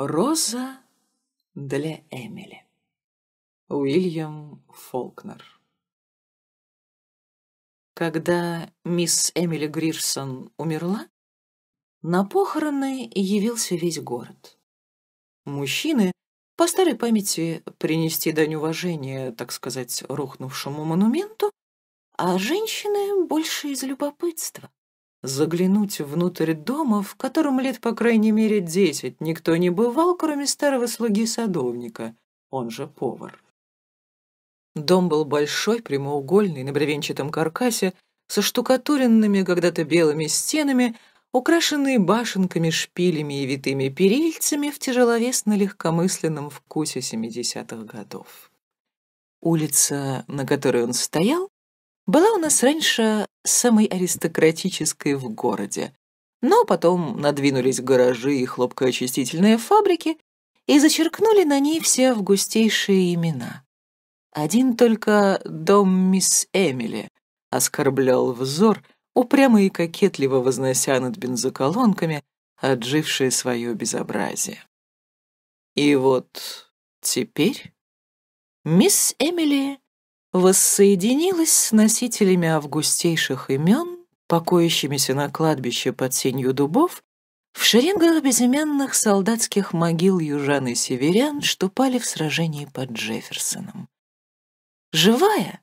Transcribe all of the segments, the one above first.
Роза для Эмили. Уильям Фолкнер. Когда мисс Эмили Грирсон умерла, на похороны явился весь город. Мужчины, по старой памяти, принести дань уважения, так сказать, рухнувшему монументу, а женщины больше из любопытства заглянуть внутрь дома, в котором лет по крайней мере десять никто не бывал, кроме старого слуги садовника, он же повар. Дом был большой, прямоугольный, на бревенчатом каркасе, со штукатуренными когда-то белыми стенами, украшенные башенками, шпилями и витыми перильцами в тяжеловесно-легкомысленном вкусе семидесятых годов. Улица, на которой он стоял, была у нас раньше самой аристократической в городе, но потом надвинулись гаражи и хлопкоочистительные фабрики и зачеркнули на ней все августейшие имена. Один только дом мисс Эмили оскорблял взор, упрямо и кокетливо вознося над бензоколонками отжившее свое безобразие. И вот теперь мисс Эмили воссоединилась с носителями августейших имен, покоящимися на кладбище под сенью дубов, в шеренгах безымянных солдатских могил южан и северян, что пали в сражении под Джефферсоном. Живая,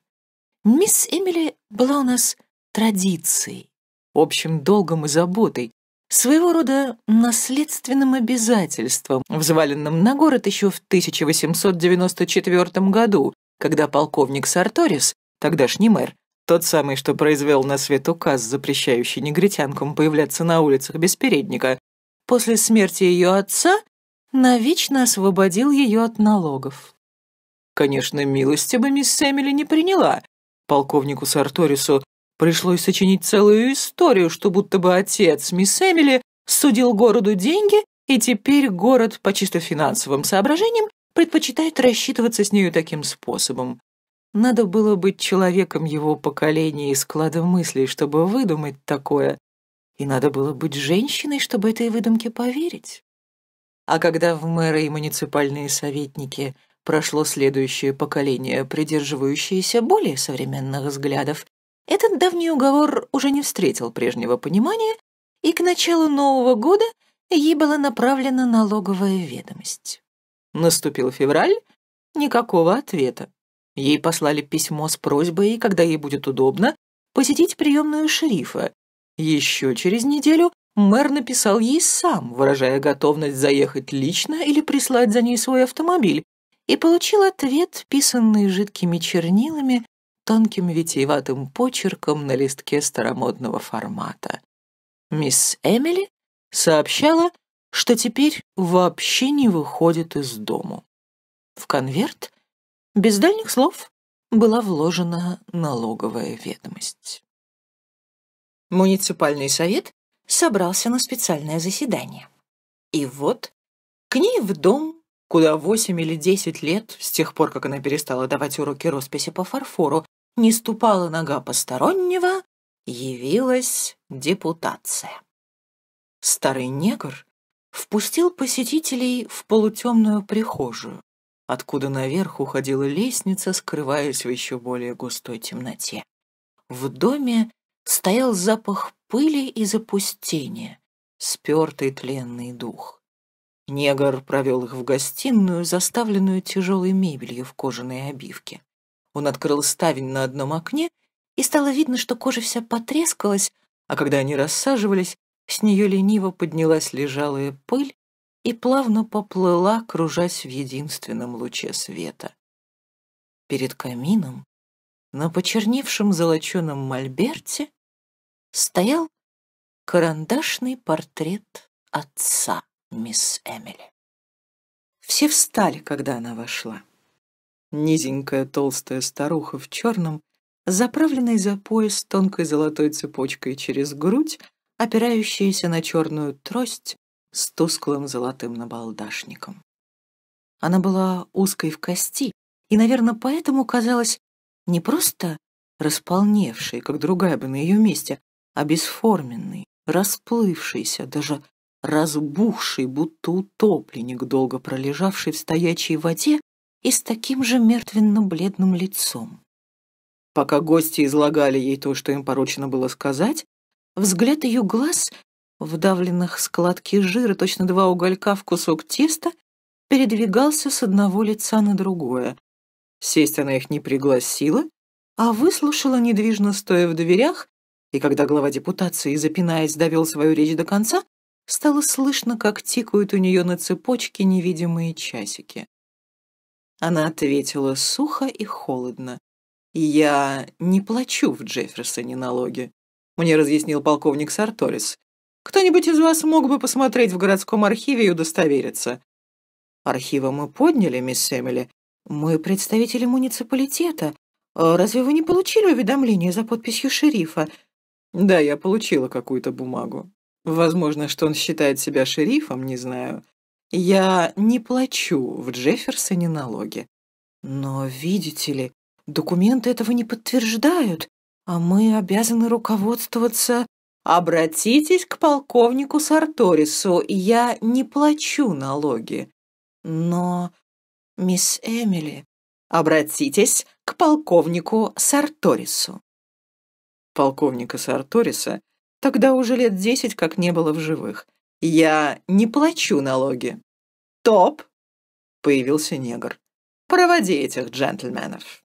мисс Эмили была у нас традицией, общим долгом и заботой, своего рода наследственным обязательством, взваленным на город еще в 1894 году, когда полковник Сарторис, тогдашний мэр, тот самый, что произвел на свет указ, запрещающий негритянкам появляться на улицах без передника, после смерти ее отца навечно освободил ее от налогов. Конечно, милости бы мисс Эмили не приняла. Полковнику Сарторису пришлось сочинить целую историю, что будто бы отец мисс Эмили судил городу деньги, и теперь город по чисто финансовым соображениям предпочитает рассчитываться с нею таким способом. Надо было быть человеком его поколения и склада мыслей, чтобы выдумать такое, и надо было быть женщиной, чтобы этой выдумке поверить. А когда в мэры и муниципальные советники прошло следующее поколение, придерживающееся более современных взглядов, этот давний уговор уже не встретил прежнего понимания, и к началу Нового года ей была направлена налоговая ведомость. Наступил февраль, никакого ответа. Ей послали письмо с просьбой, когда ей будет удобно, посетить приемную шерифа. Еще через неделю мэр написал ей сам, выражая готовность заехать лично или прислать за ней свой автомобиль, и получил ответ, писанный жидкими чернилами, тонким витиеватым почерком на листке старомодного формата. Мисс Эмили сообщала, что теперь вообще не выходит из дому. В конверт, без дальних слов, была вложена налоговая ведомость. Муниципальный совет собрался на специальное заседание. И вот к ней в дом, куда восемь или десять лет, с тех пор, как она перестала давать уроки росписи по фарфору, не ступала нога постороннего, явилась депутация. Старый негр впустил посетителей в полутемную прихожую, откуда наверх уходила лестница, скрываясь в еще более густой темноте. В доме стоял запах пыли и запустения, спертый тленный дух. Негр провел их в гостиную, заставленную тяжелой мебелью в кожаной обивке. Он открыл ставень на одном окне, и стало видно, что кожа вся потрескалась, а когда они рассаживались, с нее лениво поднялась лежалая пыль и плавно поплыла, кружась в единственном луче света. Перед камином, на почерневшем золоченом мольберте, стоял карандашный портрет отца мисс Эмили. Все встали, когда она вошла. Низенькая толстая старуха в черном, заправленной за пояс тонкой золотой цепочкой через грудь, опирающаяся на черную трость с тусклым золотым набалдашником. Она была узкой в кости и, наверное, поэтому казалась не просто располневшей, как другая бы на ее месте, а бесформенной, расплывшейся, даже разбухший, будто утопленник, долго пролежавший в стоячей воде и с таким же мертвенно-бледным лицом. Пока гости излагали ей то, что им поручено было сказать, взгляд ее глаз, вдавленных складки жира, точно два уголька в кусок теста, передвигался с одного лица на другое. Сесть она их не пригласила, а выслушала недвижно стоя в дверях, и когда глава депутации, запинаясь, довел свою речь до конца, стало слышно, как тикают у нее на цепочке невидимые часики. Она ответила сухо и холодно. «Я не плачу в Джефферсоне налоги», — мне разъяснил полковник Сарторис. «Кто-нибудь из вас мог бы посмотреть в городском архиве и удостовериться?» «Архивы мы подняли, мисс Эмили. Мы представители муниципалитета. Разве вы не получили уведомление за подписью шерифа?» «Да, я получила какую-то бумагу. Возможно, что он считает себя шерифом, не знаю. Я не плачу в Джефферсоне налоги. Но, видите ли, Документы этого не подтверждают, а мы обязаны руководствоваться... Обратитесь к полковнику Сарторису, я не плачу налоги. Но, мисс Эмили, обратитесь к полковнику Сарторису. Полковника Сарториса тогда уже лет десять как не было в живых. Я не плачу налоги. Топ! Появился негр. Проводи этих джентльменов.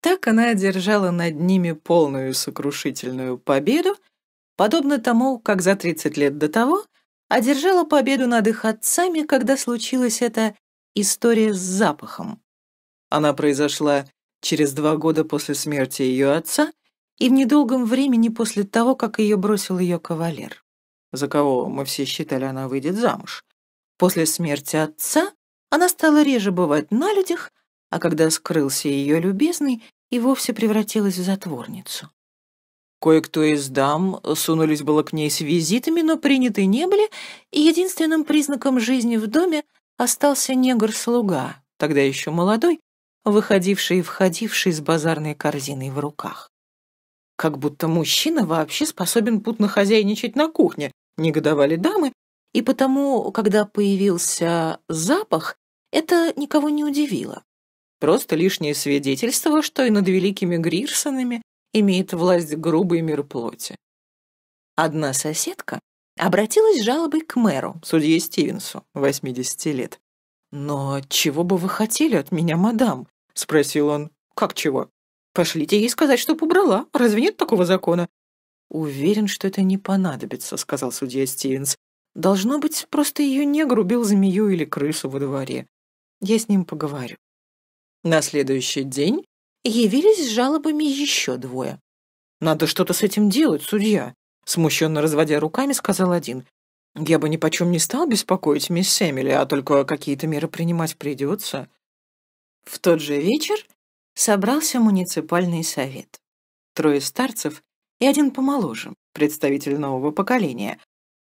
Так она одержала над ними полную сокрушительную победу, подобно тому, как за 30 лет до того одержала победу над их отцами, когда случилась эта история с запахом. Она произошла через два года после смерти ее отца и в недолгом времени после того, как ее бросил ее кавалер, за кого мы все считали, она выйдет замуж. После смерти отца она стала реже бывать на людях, а когда скрылся ее любезный, и вовсе превратилась в затворницу. Кое-кто из дам сунулись было к ней с визитами, но приняты не были, и единственным признаком жизни в доме остался негр-слуга, тогда еще молодой, выходивший и входивший с базарной корзиной в руках. Как будто мужчина вообще способен путно хозяйничать на кухне, негодовали дамы, и потому, когда появился запах, это никого не удивило. Просто лишнее свидетельство, что и над великими Грирсонами имеет власть грубый мир плоти. Одна соседка обратилась с жалобой к мэру, судье Стивенсу, 80 лет. «Но чего бы вы хотели от меня, мадам?» — спросил он. «Как чего? Пошлите ей сказать, что убрала. Разве нет такого закона?» «Уверен, что это не понадобится», — сказал судья Стивенс. «Должно быть, просто ее негр убил змею или крысу во дворе. Я с ним поговорю». На следующий день явились с жалобами еще двое. «Надо что-то с этим делать, судья», — смущенно разводя руками, сказал один. «Я бы ни почем не стал беспокоить мисс Эмили, а только какие-то меры принимать придется». В тот же вечер собрался муниципальный совет. Трое старцев и один помоложе, представитель нового поколения.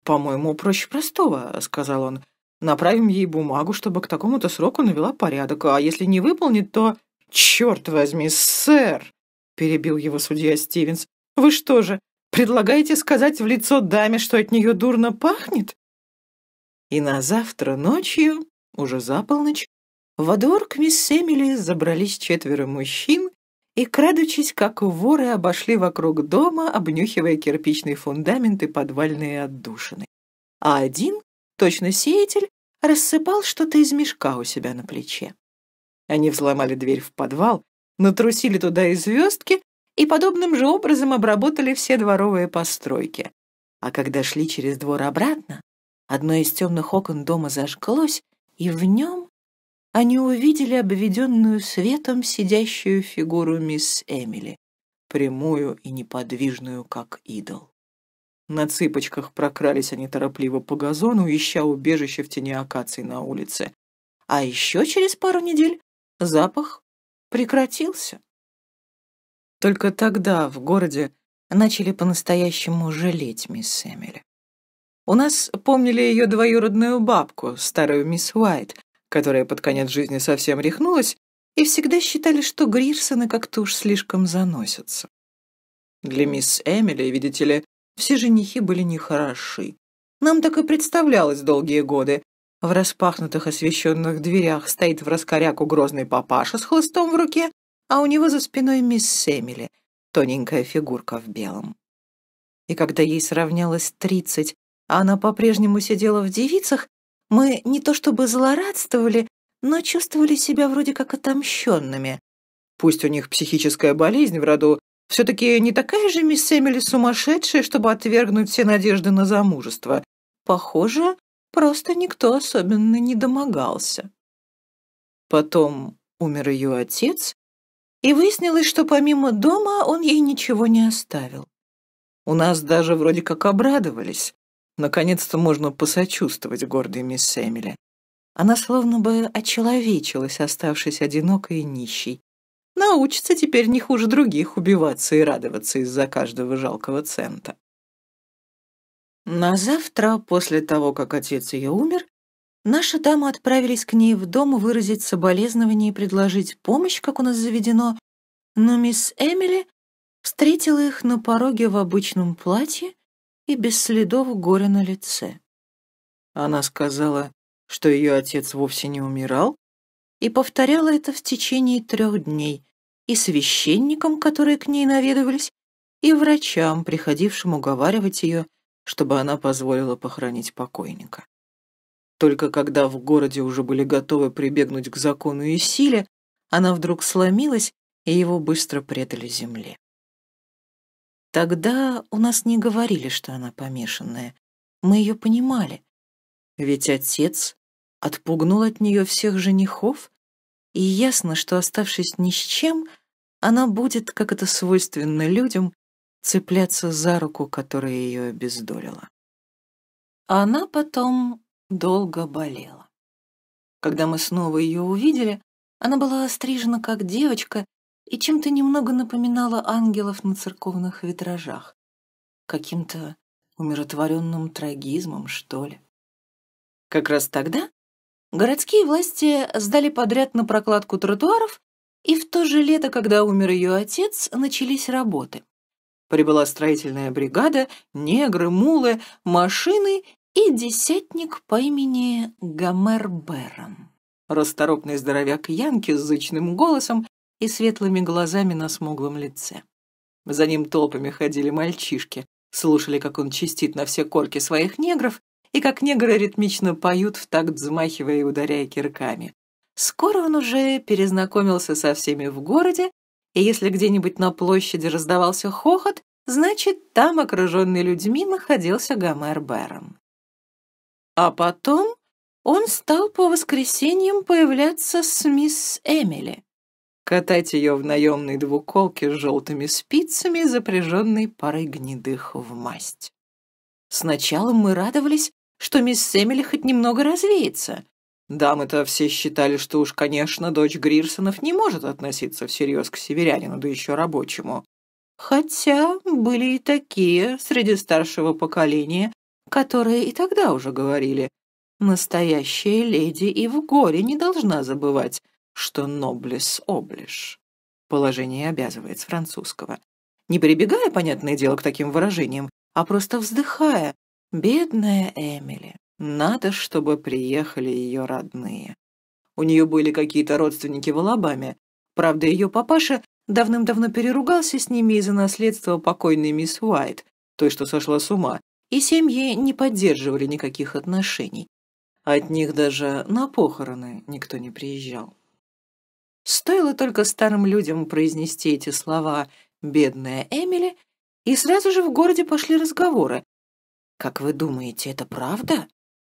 «По-моему, проще простого», — сказал он. Направим ей бумагу, чтобы к такому-то сроку навела порядок, а если не выполнит, то... «Черт возьми, сэр!» — перебил его судья Стивенс. «Вы что же, предлагаете сказать в лицо даме, что от нее дурно пахнет?» И на завтра ночью, уже за полночь, во двор к мисс Эмили забрались четверо мужчин и, крадучись, как воры, обошли вокруг дома, обнюхивая кирпичный фундамент и подвальные отдушины. А один, точно сеятель, рассыпал что-то из мешка у себя на плече. Они взломали дверь в подвал, натрусили туда и звездки и подобным же образом обработали все дворовые постройки. А когда шли через двор обратно, одно из темных окон дома зажглось, и в нем они увидели обведенную светом сидящую фигуру мисс Эмили, прямую и неподвижную, как идол. На цыпочках прокрались они торопливо по газону, ища убежище в тени акаций на улице. А еще через пару недель запах прекратился. Только тогда в городе начали по-настоящему жалеть мисс Эмили. У нас помнили ее двоюродную бабку, старую мисс Уайт, которая под конец жизни совсем рехнулась, и всегда считали, что Грирсоны как-то уж слишком заносятся. Для мисс Эмили, видите ли, все женихи были нехороши. Нам так и представлялось долгие годы. В распахнутых освещенных дверях стоит в раскоряку грозный папаша с хлыстом в руке, а у него за спиной мисс Сэмили, тоненькая фигурка в белом. И когда ей сравнялось тридцать, а она по-прежнему сидела в девицах, мы не то чтобы злорадствовали, но чувствовали себя вроде как отомщенными. Пусть у них психическая болезнь в роду, все-таки не такая же мисс Эмили сумасшедшая, чтобы отвергнуть все надежды на замужество. Похоже, просто никто особенно не домогался. Потом умер ее отец, и выяснилось, что помимо дома он ей ничего не оставил. У нас даже вроде как обрадовались. Наконец-то можно посочувствовать гордой мисс Эмили. Она словно бы очеловечилась, оставшись одинокой и нищей. Научится теперь не хуже других убиваться и радоваться из-за каждого жалкого цента. На завтра, после того, как отец ее умер, наши дамы отправились к ней в дом выразить соболезнование и предложить помощь, как у нас заведено, но мисс Эмили встретила их на пороге в обычном платье и без следов горя на лице. Она сказала, что ее отец вовсе не умирал, и повторяла это в течение трех дней и священникам, которые к ней наведывались, и врачам, приходившим уговаривать ее, чтобы она позволила похоронить покойника. Только когда в городе уже были готовы прибегнуть к закону и силе, она вдруг сломилась, и его быстро предали земле. Тогда у нас не говорили, что она помешанная. Мы ее понимали. Ведь отец отпугнул от нее всех женихов, и ясно, что, оставшись ни с чем, она будет, как это свойственно людям, цепляться за руку, которая ее обездолила. А она потом долго болела. Когда мы снова ее увидели, она была острижена как девочка и чем-то немного напоминала ангелов на церковных витражах. Каким-то умиротворенным трагизмом, что ли. Как раз тогда городские власти сдали подряд на прокладку тротуаров, и в то же лето, когда умер ее отец, начались работы. Прибыла строительная бригада, негры, мулы, машины и десятник по имени Гомер Беррон. Расторопный здоровяк Янки с зычным голосом и светлыми глазами на смуглом лице. За ним толпами ходили мальчишки, слушали, как он чистит на все корки своих негров, и как негры ритмично поют в такт взмахивая и ударяя кирками. Скоро он уже перезнакомился со всеми в городе, и если где-нибудь на площади раздавался хохот, значит, там, окруженный людьми, находился Гомер Бэрон. А потом он стал по воскресеньям появляться с мисс Эмили, катать ее в наемной двуколке с желтыми спицами, запряженной парой гнедых в масть. Сначала мы радовались, что мисс Эмили хоть немного развеется. Дамы-то все считали, что уж, конечно, дочь Грирсонов не может относиться всерьез к северянину, да еще рабочему. Хотя были и такие среди старшего поколения, которые и тогда уже говорили, настоящая леди и в горе не должна забывать, что «noblesse облиш». Положение обязывает с французского. Не прибегая, понятное дело, к таким выражениям, а просто вздыхая. «Бедная Эмили, надо, чтобы приехали ее родные». У нее были какие-то родственники в Алабаме. Правда, ее папаша давным-давно переругался с ними из-за наследства покойной мисс Уайт, той, что сошла с ума, и семьи не поддерживали никаких отношений. От них даже на похороны никто не приезжал. Стоило только старым людям произнести эти слова «бедная Эмили», и сразу же в городе пошли разговоры. «Как вы думаете, это правда?»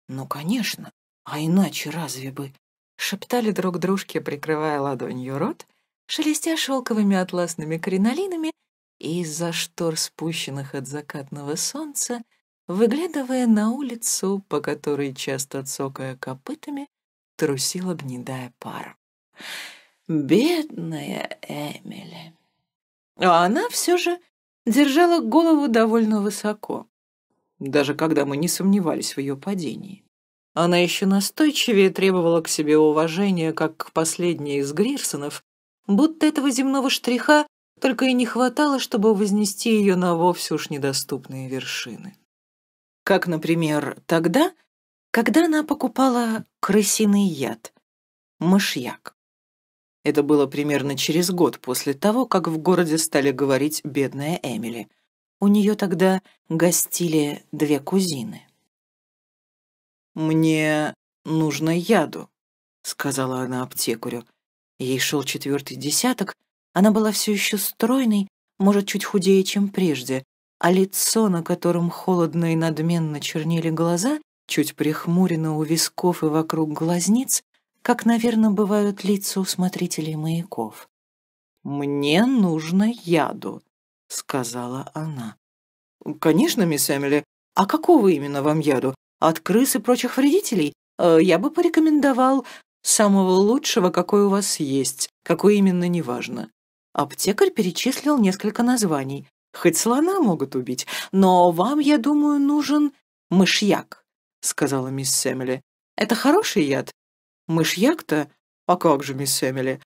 «Ну, конечно. А иначе разве бы?» Шептали друг дружке, прикрывая ладонью рот, шелестя шелковыми атласными кринолинами и из-за штор, спущенных от закатного солнца, выглядывая на улицу, по которой, часто цокая копытами, трусила гнедая пара. Бедная Эмили. А она все же держала голову довольно высоко, даже когда мы не сомневались в ее падении. Она еще настойчивее требовала к себе уважения, как к последней из Грирсонов, будто этого земного штриха только и не хватало, чтобы вознести ее на вовсе уж недоступные вершины. Как, например, тогда, когда она покупала крысиный яд, мышьяк. Это было примерно через год после того, как в городе стали говорить «бедная Эмили». У нее тогда гостили две кузины. «Мне нужно яду», — сказала она аптекарю. Ей шел четвертый десяток, она была все еще стройной, может, чуть худее, чем прежде, а лицо, на котором холодно и надменно чернели глаза, чуть прихмурено у висков и вокруг глазниц, как, наверное, бывают лица у смотрителей маяков. «Мне нужно яду», — сказала она. «Конечно, мисс Эмили. А какого именно вам яду? От крыс и прочих вредителей? Э, я бы порекомендовал самого лучшего, какой у вас есть, какой именно, неважно». Аптекарь перечислил несколько названий. Хоть слона могут убить, но вам, я думаю, нужен мышьяк, сказала мисс Эмили. Это хороший яд? Мышьяк-то? А как же, мисс Эмили?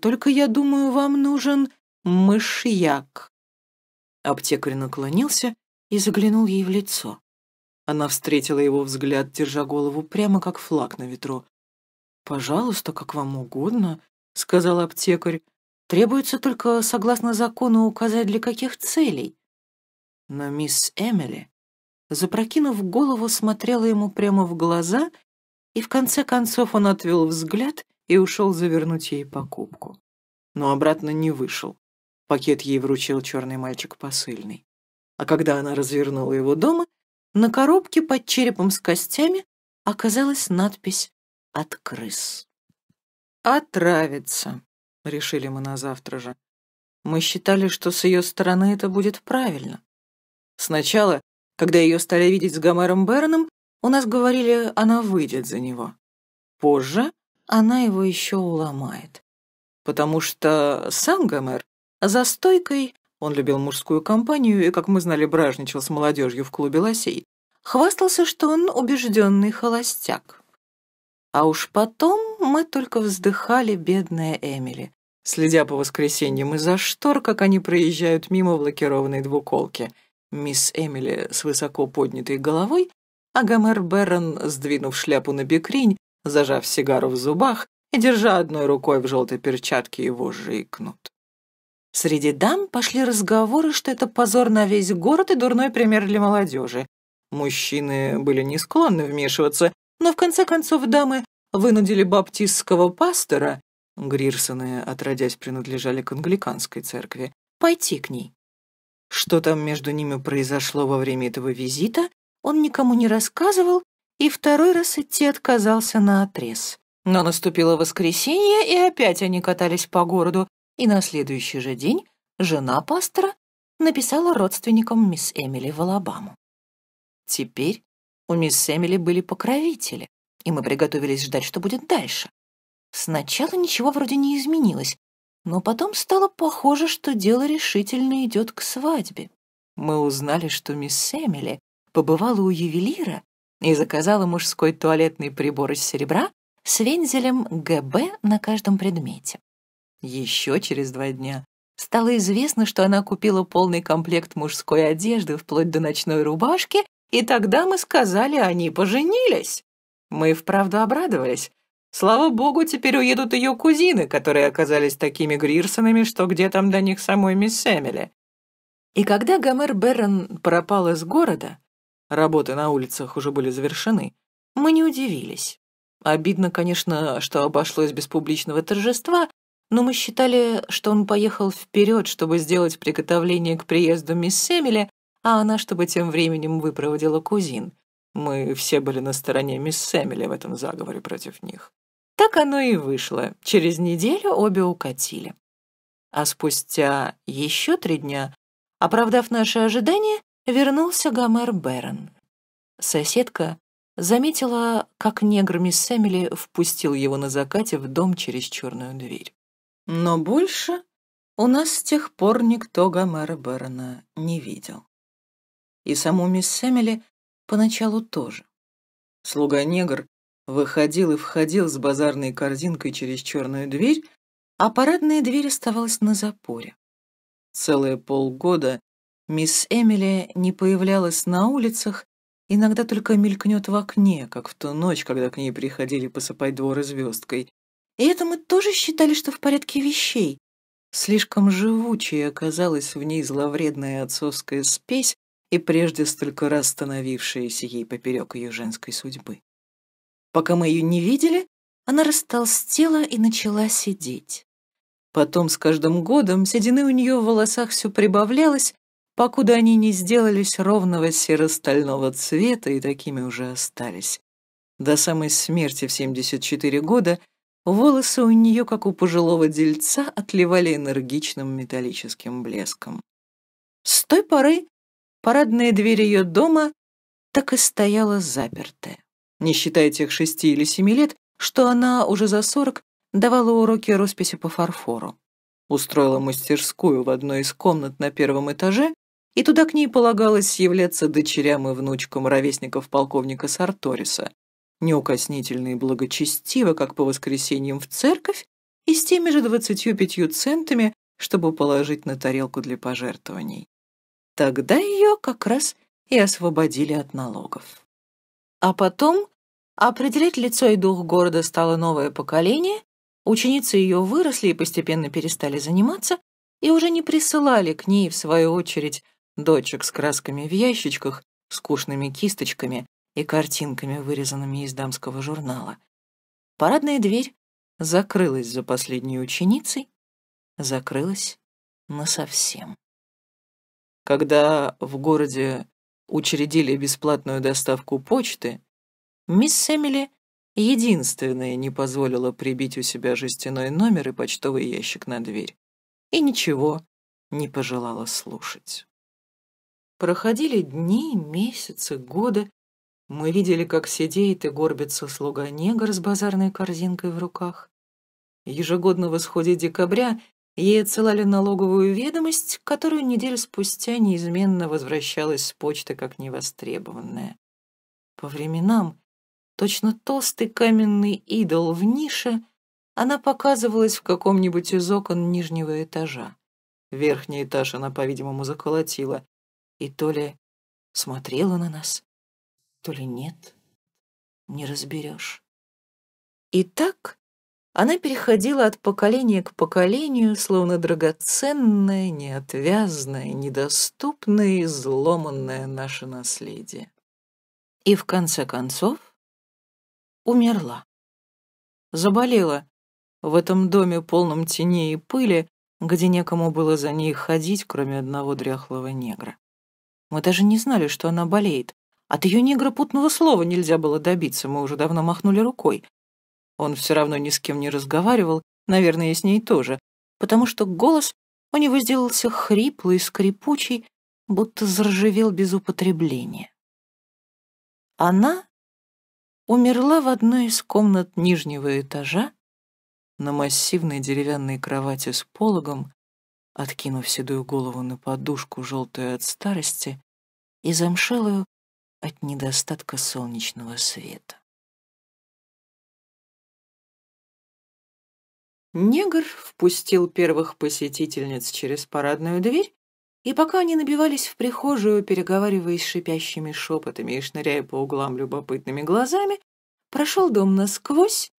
Только, я думаю, вам нужен мышьяк. Аптекарь наклонился и заглянул ей в лицо. Она встретила его взгляд, держа голову прямо как флаг на ветру. «Пожалуйста, как вам угодно», — сказал аптекарь. «Требуется только, согласно закону, указать, для каких целей». Но мисс Эмили, запрокинув голову, смотрела ему прямо в глаза и в конце концов он отвел взгляд и ушел завернуть ей покупку. Но обратно не вышел. Пакет ей вручил черный мальчик посыльный. А когда она развернула его дома, на коробке под черепом с костями оказалась надпись «От крыс». «Отравится», — решили мы на завтра же. Мы считали, что с ее стороны это будет правильно. Сначала, когда ее стали видеть с Гомером Бероном, у нас говорили, она выйдет за него. Позже она его еще уломает. Потому что сам Гомер за стойкой, он любил мужскую компанию и, как мы знали, бражничал с молодежью в клубе лосей, хвастался, что он убежденный холостяк. А уж потом мы только вздыхали, бедная Эмили, следя по воскресеньям из-за штор, как они проезжают мимо в лакированной двуколке. Мисс Эмили с высоко поднятой головой а Гомер Беррон, сдвинув шляпу на бекрень, зажав сигару в зубах и держа одной рукой в желтой перчатке, его же. Среди дам пошли разговоры, что это позор на весь город и дурной пример для молодежи. Мужчины были не склонны вмешиваться, но в конце концов дамы вынудили баптистского пастора, Грирсоны, отродясь, принадлежали к англиканской церкви, пойти к ней. Что там между ними произошло во время этого визита, он никому не рассказывал и второй раз идти отказался на отрез. Но наступило воскресенье, и опять они катались по городу, и на следующий же день жена пастора написала родственникам мисс Эмили в Алабаму. Теперь у мисс Эмили были покровители, и мы приготовились ждать, что будет дальше. Сначала ничего вроде не изменилось, но потом стало похоже, что дело решительно идет к свадьбе. Мы узнали, что мисс Эмили побывала у ювелира и заказала мужской туалетный прибор из серебра с вензелем ГБ на каждом предмете. Еще через два дня стало известно, что она купила полный комплект мужской одежды вплоть до ночной рубашки, и тогда мы сказали, они поженились. Мы вправду обрадовались. Слава богу, теперь уедут ее кузины, которые оказались такими Грирсонами, что где там до них самой мисс Эмили. И когда Гомер Беррон пропал из города, работы на улицах уже были завершены, мы не удивились. Обидно, конечно, что обошлось без публичного торжества, но мы считали, что он поехал вперед, чтобы сделать приготовление к приезду мисс Эмили, а она, чтобы тем временем выпроводила кузин. Мы все были на стороне мисс Эмили в этом заговоре против них. Так оно и вышло. Через неделю обе укатили. А спустя еще три дня, оправдав наши ожидания, вернулся Гомер Берн. Соседка заметила, как негр мисс Эмили впустил его на закате в дом через черную дверь. Но больше у нас с тех пор никто Гомера Берна не видел. И саму мисс Эмили поначалу тоже. Слуга-негр выходил и входил с базарной корзинкой через черную дверь, а парадная дверь оставалась на запоре. Целые полгода Мисс Эмили не появлялась на улицах иногда только мелькнет в окне, как в ту ночь, когда к ней приходили посыпать дворы звездкой. И это мы тоже считали, что в порядке вещей. Слишком живучей оказалась в ней зловредная отцовская спесь и прежде столько раз становившаяся ей поперек ее женской судьбы. Пока мы ее не видели, она растолстела и начала сидеть. Потом с каждым годом седины у нее в волосах все прибавлялось, покуда они не сделались ровного серо-стального цвета и такими уже остались. До самой смерти в 74 года волосы у нее, как у пожилого дельца, отливали энергичным металлическим блеском. С той поры парадная дверь ее дома так и стояла запертая, не считая тех шести или семи лет, что она уже за сорок давала уроки росписи по фарфору. Устроила мастерскую в одной из комнат на первом этаже, и туда к ней полагалось являться дочерям и внучкам ровесников полковника Сарториса, неукоснительно и благочестиво, как по воскресеньям в церковь, и с теми же двадцатью пятью центами, чтобы положить на тарелку для пожертвований. Тогда ее как раз и освободили от налогов. А потом определять лицо и дух города стало новое поколение, Ученицы ее выросли и постепенно перестали заниматься, и уже не присылали к ней, в свою очередь, дочек с красками в ящичках, скучными кисточками и картинками, вырезанными из дамского журнала. Парадная дверь закрылась за последней ученицей, закрылась насовсем. Когда в городе учредили бесплатную доставку почты, мисс Эмили Единственное не позволило прибить у себя жестяной номер и почтовый ящик на дверь. И ничего не пожелала слушать. Проходили дни, месяцы, годы. Мы видели, как сидеет и горбится слуга-негр с базарной корзинкой в руках. Ежегодно в исходе декабря ей отсылали налоговую ведомость, которую неделю спустя неизменно возвращалась с почты как невостребованная. По временам Точно толстый каменный идол в нише, она показывалась в каком-нибудь из окон нижнего этажа. Верхний этаж она, по-видимому, заколотила. И то ли смотрела на нас, то ли нет, не разберешь. И так она переходила от поколения к поколению, словно драгоценное, неотвязное, недоступное, изломанное наше наследие. И в конце концов умерла. Заболела в этом доме полном теней и пыли, где некому было за ней ходить, кроме одного дряхлого негра. Мы даже не знали, что она болеет. От ее негра путного слова нельзя было добиться, мы уже давно махнули рукой. Он все равно ни с кем не разговаривал, наверное, и с ней тоже, потому что голос у него сделался хриплый, скрипучий, будто заржавел без употребления. Она умерла в одной из комнат нижнего этажа на массивной деревянной кровати с пологом, откинув седую голову на подушку, желтую от старости, и замшелую от недостатка солнечного света. Негр впустил первых посетительниц через парадную дверь, и пока они набивались в прихожую, переговариваясь шипящими шепотами и шныряя по углам любопытными глазами, прошел дом насквозь,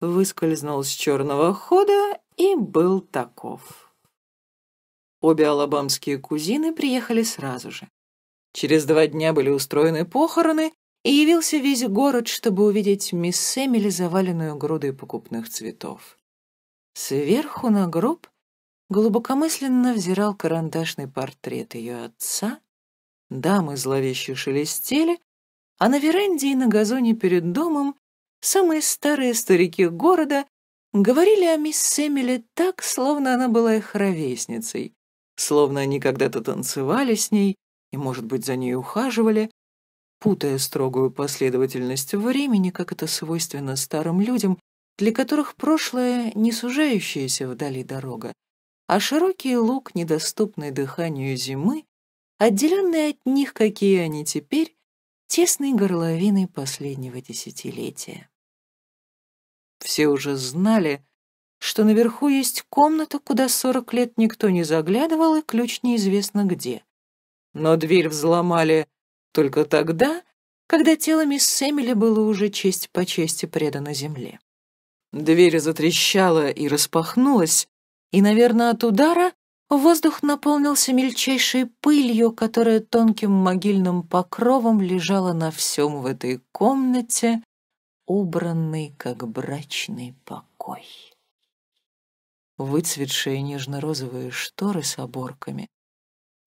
выскользнул с черного хода и был таков. Обе алабамские кузины приехали сразу же. Через два дня были устроены похороны, и явился весь город, чтобы увидеть мисс Эмили, заваленную грудой покупных цветов. Сверху на гроб глубокомысленно взирал карандашный портрет ее отца, дамы зловеще шелестели, а на веранде и на газоне перед домом самые старые старики города говорили о мисс Эмили так, словно она была их ровесницей, словно они когда-то танцевали с ней и, может быть, за ней ухаживали, путая строгую последовательность времени, как это свойственно старым людям, для которых прошлое не сужающаяся вдали дорога, а широкий луг, недоступный дыханию зимы, отделенный от них, какие они теперь, тесной горловиной последнего десятилетия. Все уже знали, что наверху есть комната, куда сорок лет никто не заглядывал, и ключ неизвестно где. Но дверь взломали только тогда, когда тело мисс Эмили было уже честь по чести предано земле. Дверь затрещала и распахнулась, и, наверное, от удара воздух наполнился мельчайшей пылью, которая тонким могильным покровом лежала на всем в этой комнате, убранной, как брачный покой. Выцветшие нежно-розовые шторы с оборками,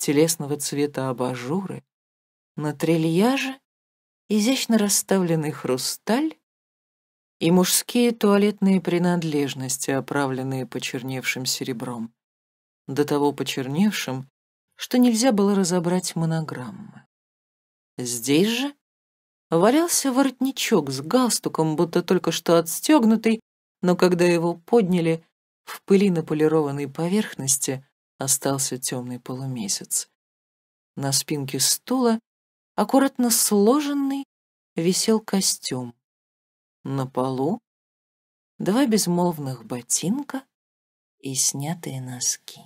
телесного цвета абажуры, на трильяже изящно расставленный хрусталь и мужские туалетные принадлежности, оправленные почерневшим серебром, до того почерневшим, что нельзя было разобрать монограммы. Здесь же валялся воротничок с галстуком, будто только что отстегнутый, но когда его подняли, в пыли на полированной поверхности остался темный полумесяц. На спинке стула, аккуратно сложенный, висел костюм, на полу два безмолвных ботинка и снятые носки.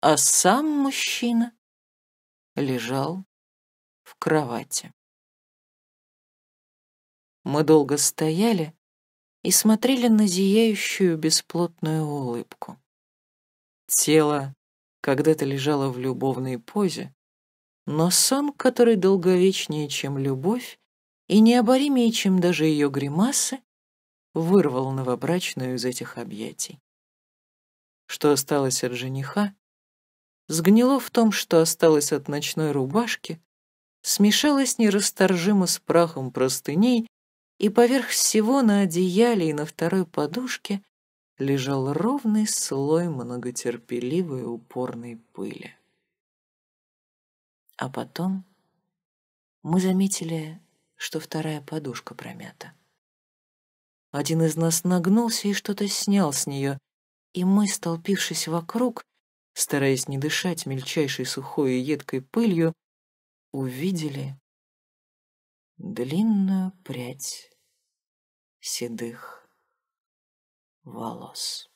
А сам мужчина лежал в кровати. Мы долго стояли и смотрели на зияющую бесплотную улыбку. Тело когда-то лежало в любовной позе, но сон, который долговечнее, чем любовь, и необоримее, чем даже ее гримасы, вырвал новобрачную из этих объятий. Что осталось от жениха, сгнило в том, что осталось от ночной рубашки, смешалось нерасторжимо с прахом простыней, и поверх всего на одеяле и на второй подушке лежал ровный слой многотерпеливой упорной пыли. А потом мы заметили что вторая подушка промята. Один из нас нагнулся и что-то снял с нее, и мы, столпившись вокруг, стараясь не дышать мельчайшей сухой и едкой пылью, увидели длинную прядь седых волос.